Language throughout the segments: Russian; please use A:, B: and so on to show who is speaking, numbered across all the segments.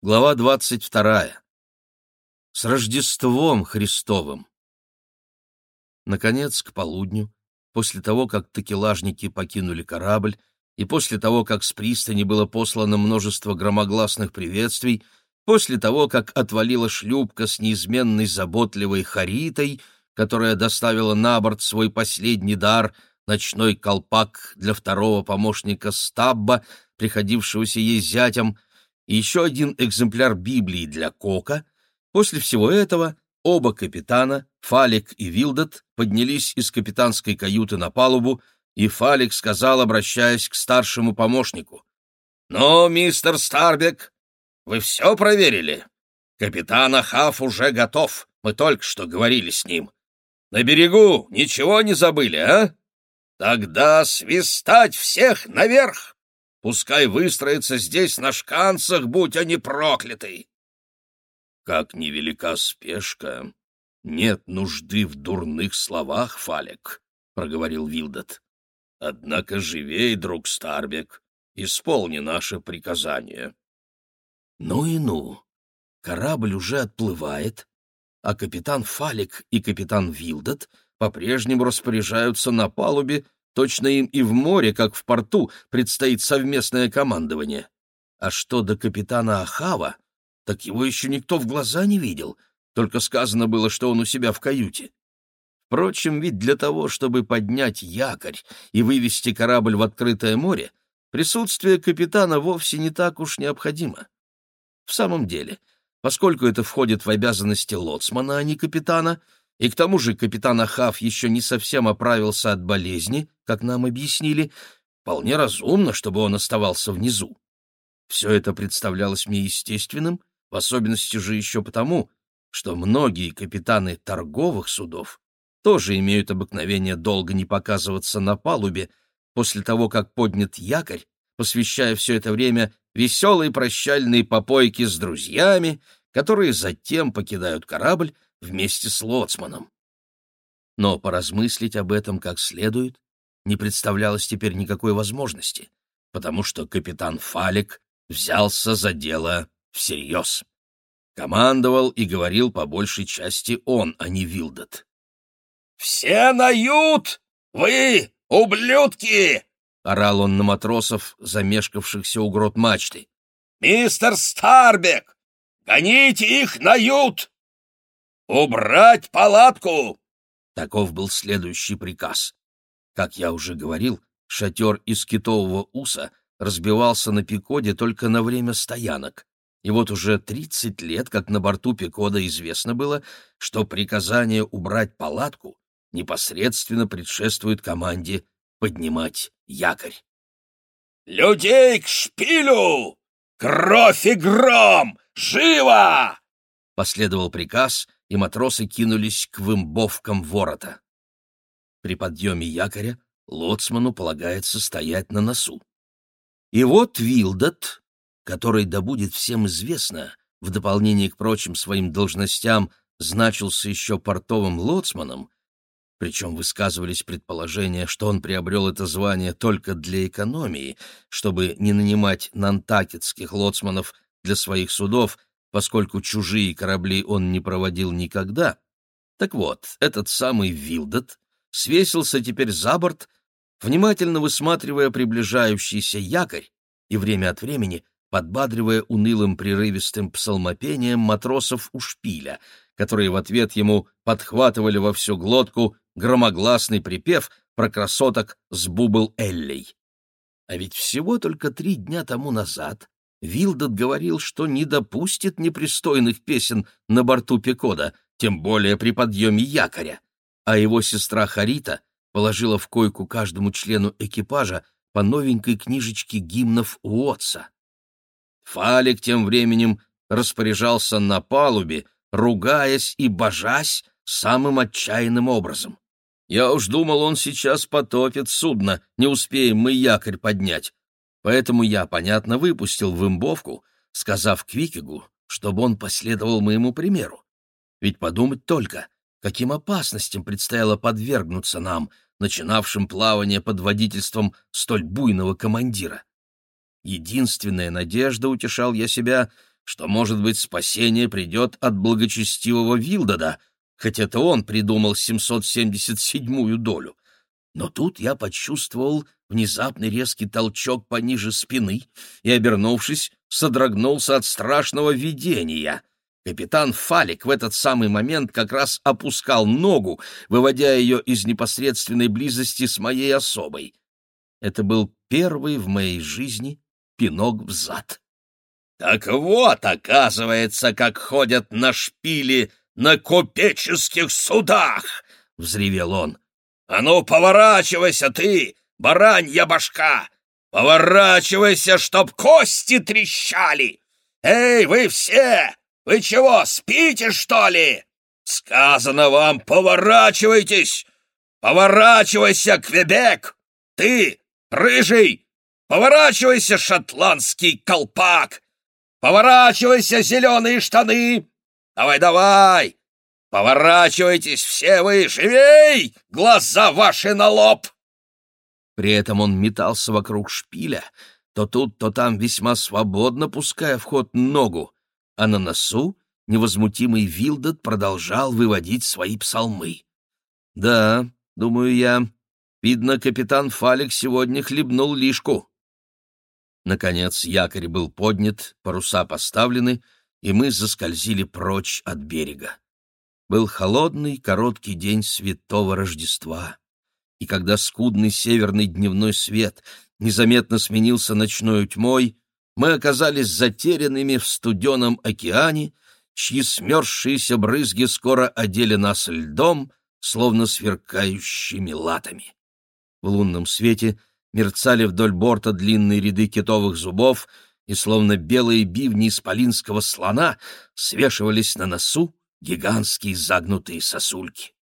A: Глава двадцать вторая. С Рождеством Христовым! Наконец, к полудню, после того, как такелажники покинули корабль, и после того, как с пристани было послано множество громогласных приветствий, после того, как отвалила шлюпка с неизменной заботливой Харитой, которая доставила на борт свой последний дар — ночной колпак для второго помощника Стабба, приходившегося ей зятем — и еще один экземпляр Библии для Кока. После всего этого оба капитана, Фалик и Вилдот, поднялись из капитанской каюты на палубу, и Фалик сказал, обращаясь к старшему помощнику, «Ну, мистер Старбек, вы все проверили? Капитан Ахав уже готов, мы только что говорили с ним. На берегу ничего не забыли, а? Тогда свистать всех наверх!» Пускай выстроится здесь на шканцах, будь они прокляты. Как невелика спешка, нет нужды в дурных словах, Фалек, — проговорил Вилдот. Однако живей, друг Старбек, исполни наше приказание. Ну и ну, корабль уже отплывает, а капитан Фалик и капитан Вилдот по-прежнему распоряжаются на палубе Точно им и в море, как в порту, предстоит совместное командование. А что до капитана Ахава, так его еще никто в глаза не видел, только сказано было, что он у себя в каюте. Впрочем, ведь для того, чтобы поднять якорь и вывести корабль в открытое море, присутствие капитана вовсе не так уж необходимо. В самом деле, поскольку это входит в обязанности лоцмана, а не капитана, и к тому же капитан Ахав еще не совсем оправился от болезни, как нам объяснили, вполне разумно, чтобы он оставался внизу. Все это представлялось мне естественным, в особенности же еще потому, что многие капитаны торговых судов тоже имеют обыкновение долго не показываться на палубе после того, как поднят якорь, посвящая все это время веселые прощальные попойки с друзьями, которые затем покидают корабль вместе с лоцманом. Но поразмыслить об этом как следует не представлялось теперь никакой возможности, потому что капитан Фалик взялся за дело всерьез. Командовал и говорил по большей части он, а не Вилдот. «Все на ют! Вы, ублюдки!» — орал он на матросов, замешкавшихся у грот мачты. «Мистер Старбек, гоните их на ют! «Убрать палатку!» Таков был следующий приказ. Как я уже говорил, шатер из китового уса разбивался на Пикоде только на время стоянок. И вот уже тридцать лет, как на борту Пикода известно было, что приказание убрать палатку непосредственно предшествует команде поднимать якорь. «Людей к шпилю! Кровь и гром! Живо!» Последовал приказ, и матросы кинулись к вымбовкам ворота. При подъеме якоря лоцману полагается стоять на носу. И вот Вилдот, который, да будет всем известно, в дополнение к прочим своим должностям значился еще портовым лоцманом, причем высказывались предположения, что он приобрел это звание только для экономии, чтобы не нанимать нантакетских лоцманов для своих судов поскольку чужие корабли он не проводил никогда. Так вот, этот самый Вилдот свесился теперь за борт, внимательно высматривая приближающийся якорь и время от времени подбадривая унылым прерывистым псалмопением матросов у шпиля, которые в ответ ему подхватывали во всю глотку громогласный припев про красоток с Бубл Эллей. А ведь всего только три дня тому назад Вилдот говорил, что не допустит непристойных песен на борту Пекода, тем более при подъеме якоря, а его сестра Харита положила в койку каждому члену экипажа по новенькой книжечке гимнов Уотса. Фалик тем временем распоряжался на палубе, ругаясь и божась самым отчаянным образом. Я уж думал, он сейчас потопит судно, не успеем мы якорь поднять. Поэтому я, понятно, выпустил вымбовку, сказав Квикигу, чтобы он последовал моему примеру. Ведь подумать только, каким опасностям предстояло подвергнуться нам, начинавшим плавание под водительством столь буйного командира. Единственная надежда, утешал я себя, что, может быть, спасение придет от благочестивого Вилдода, хоть это он придумал 777-ю долю. Но тут я почувствовал внезапный резкий толчок пониже спины и, обернувшись, содрогнулся от страшного видения. Капитан Фалик в этот самый момент как раз опускал ногу, выводя ее из непосредственной близости с моей особой. Это был первый в моей жизни пинок в зад. «Так вот, оказывается, как ходят на шпили на купеческих судах!» — взревел он. «А ну, поворачивайся ты, баранья башка! Поворачивайся, чтоб кости трещали! Эй, вы все! Вы чего, спите, что ли? Сказано вам, поворачивайтесь! Поворачивайся, Квебек! Ты, рыжий, поворачивайся, шотландский колпак! Поворачивайся, зеленые штаны! Давай-давай! Поворачивайтесь все вы, живей! Глаза ваши на лоб!» При этом он метался вокруг шпиля, то тут, то там весьма свободно пуская в ход ногу, а на носу невозмутимый Вилдот продолжал выводить свои псалмы. «Да, — думаю я, — видно, капитан Фалик сегодня хлебнул лишку». Наконец якорь был поднят, паруса поставлены, и мы заскользили прочь от берега. Был холодный, короткий день святого Рождества. И когда скудный северный дневной свет незаметно сменился ночной тьмой, мы оказались затерянными в студеном океане, чьи смерзшиеся брызги скоро одели нас льдом, словно сверкающими латами. В лунном свете мерцали вдоль борта длинные ряды китовых зубов — и словно белые бивни исполинского слона свешивались на носу гигантские загнутые сосульки.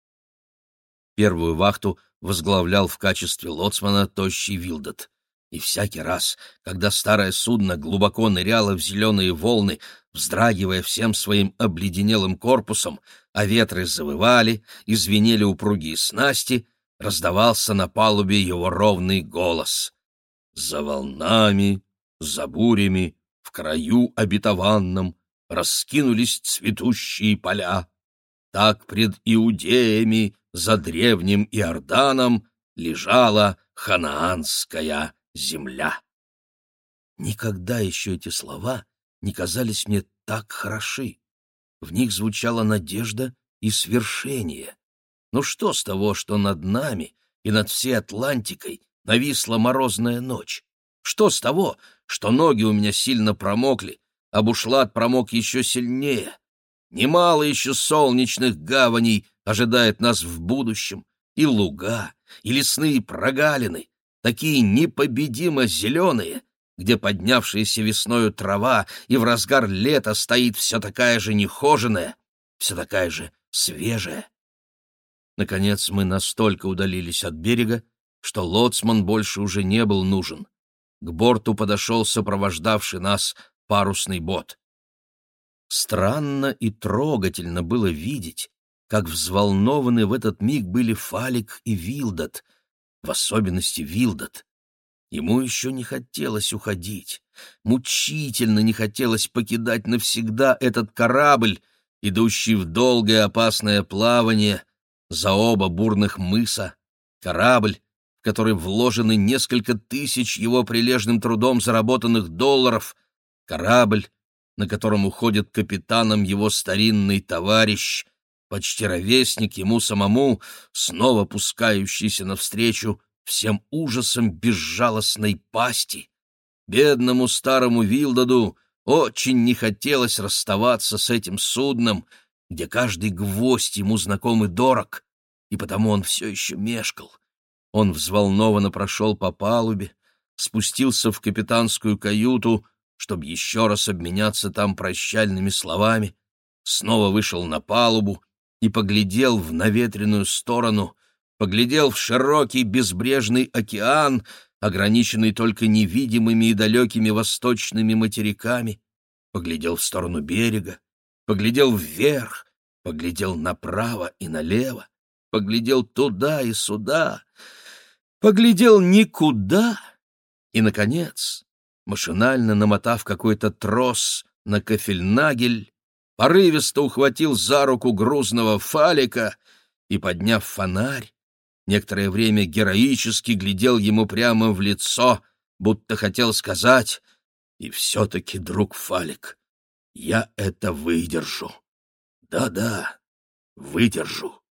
A: Первую вахту возглавлял в качестве лоцмана тощий Вилдот. И всякий раз, когда старое судно глубоко ныряло в зеленые волны, вздрагивая всем своим обледенелым корпусом, а ветры завывали и звенели упругие снасти, раздавался на палубе его ровный голос. «За волнами за бурями, в краю обетованном, раскинулись цветущие поля. Так пред иудеями за древним Иорданом лежала ханаанская земля. Никогда еще эти слова не казались мне так хороши. В них звучала надежда и свершение. Но что с того, что над нами и над всей Атлантикой нависла морозная ночь? Что с того, что ноги у меня сильно промокли, а бушлат промок еще сильнее? Немало еще солнечных гаваней ожидает нас в будущем, и луга, и лесные прогалины, такие непобедимо зеленые, где поднявшаяся весною трава и в разгар лета стоит все такая же нехоженная, все такая же свежая. Наконец мы настолько удалились от берега, что лоцман больше уже не был нужен. К борту подошел сопровождавший нас парусный бот. Странно и трогательно было видеть, как взволнованы в этот миг были Фалик и Вилдот, в особенности Вилдот. Ему еще не хотелось уходить, мучительно не хотелось покидать навсегда этот корабль, идущий в долгое опасное плавание за оба бурных мыса, корабль, который вложены несколько тысяч его прилежным трудом заработанных долларов, корабль, на котором уходит капитаном его старинный товарищ, почти ровесник ему самому, снова пускающийся навстречу всем ужасом безжалостной пасти. Бедному старому Вилдаду очень не хотелось расставаться с этим судном, где каждый гвоздь ему знаком и дорог, и потому он все еще мешкал — он взволнованно прошел по палубе, спустился в капитанскую каюту, чтобы еще раз обменяться там прощальными словами, снова вышел на палубу и поглядел в наветренную сторону, поглядел в широкий безбрежный океан, ограниченный только невидимыми и далекими восточными материками, поглядел в сторону берега, поглядел вверх, поглядел направо и налево, поглядел туда и сюда, поглядел никуда и, наконец, машинально намотав какой-то трос на кафельнагель, порывисто ухватил за руку грузного фалика и, подняв фонарь, некоторое время героически глядел ему прямо в лицо, будто хотел сказать «И все-таки, друг Фалик, я это выдержу. Да-да, выдержу».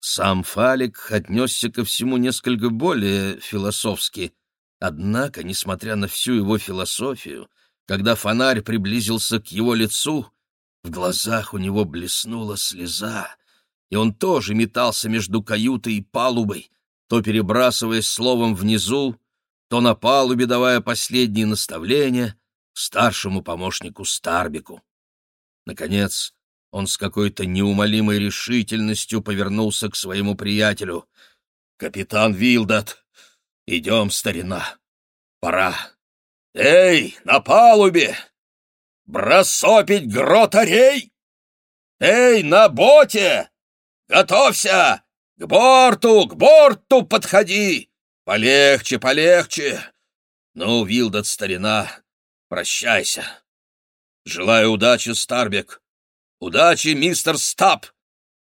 A: Сам Фалик отнесся ко всему несколько более философски, однако, несмотря на всю его философию, когда фонарь приблизился к его лицу, в глазах у него блеснула слеза, и он тоже метался между каютой и палубой, то перебрасываясь словом внизу, то на палубе давая последние наставления старшему помощнику Старбику. Наконец, он с какой-то неумолимой решительностью повернулся к своему приятелю. «Капитан Вилдат, идем, старина, пора. Эй, на палубе! Бросопить гротарей! Эй, на боте! Готовься! К борту, к борту подходи! Полегче, полегче! Ну, Вилдат, старина, прощайся. Желаю удачи, Старбек. Удачи, мистер Стаб!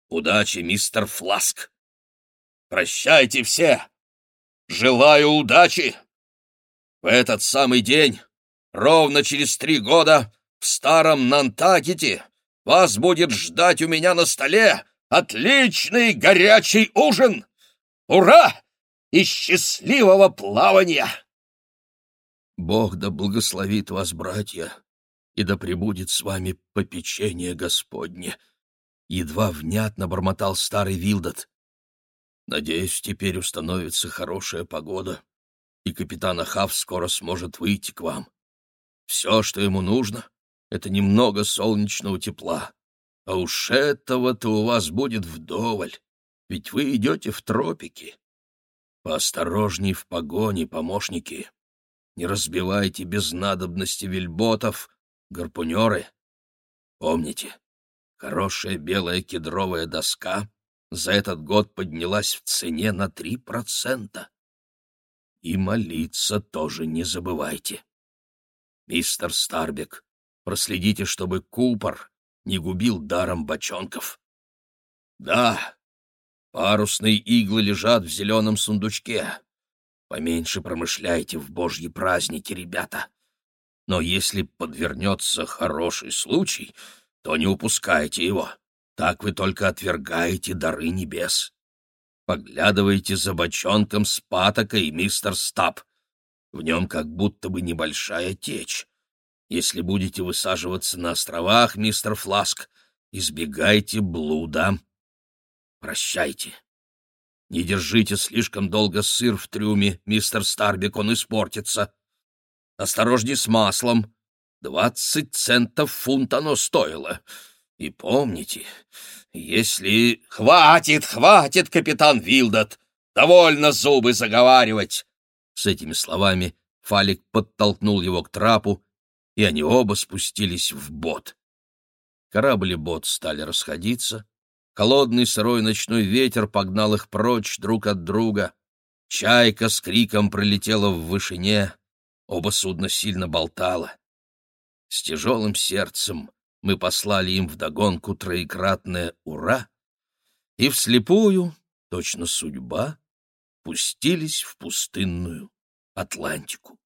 A: Удачи, мистер Фласк! Прощайте все! Желаю удачи! В этот самый день, ровно через три года, в старом Нантакете, вас будет ждать у меня на столе отличный горячий ужин! Ура! И счастливого плавания! Бог да благословит вас, братья, и да пребудет с вами попечение Господне!» Едва внятно бормотал старый Вилдот. «Надеюсь, теперь установится хорошая погода, и капитан Ахав скоро сможет выйти к вам. Все, что ему нужно, — это немного солнечного тепла. А уж этого-то у вас будет вдоволь, ведь вы идете в тропики. Поосторожней в погоне, помощники. Не разбивайте без надобности вельботов, гарпунеры. Помните, хорошая белая кедровая доска за этот год поднялась в цене на три процента. И молиться тоже не забывайте. Мистер Старбек, проследите, чтобы Купор не губил даром бочонков. Да, парусные иглы лежат в зеленом сундучке. Поменьше промышляйте в божьи праздники, ребята. Но если подвернется хороший случай, то не упускайте его. Так вы только отвергаете дары небес. Поглядывайте за бочонком с патокой, мистер Стаб. В нем как будто бы небольшая течь. Если будете высаживаться на островах, мистер Фласк, избегайте блуда. Прощайте. Не держите слишком долго сыр в трюме, мистер Старбик, он испортится. Осторожней с маслом. Двадцать центов фунт оно стоило. И помните, если... «Хватит, хватит, капитан Вилдот! Довольно зубы заговаривать!» С этими словами Фалик подтолкнул его к трапу, и они оба спустились в бот. Корабль и бот стали расходиться. Холодный сырой ночной ветер погнал их прочь друг от друга. Чайка с криком пролетела в вышине. Оба судна сильно болтало. С тяжелым сердцем мы послали им вдогонку троекратное «Ура!» и вслепую, точно судьба, пустились в пустынную Атлантику.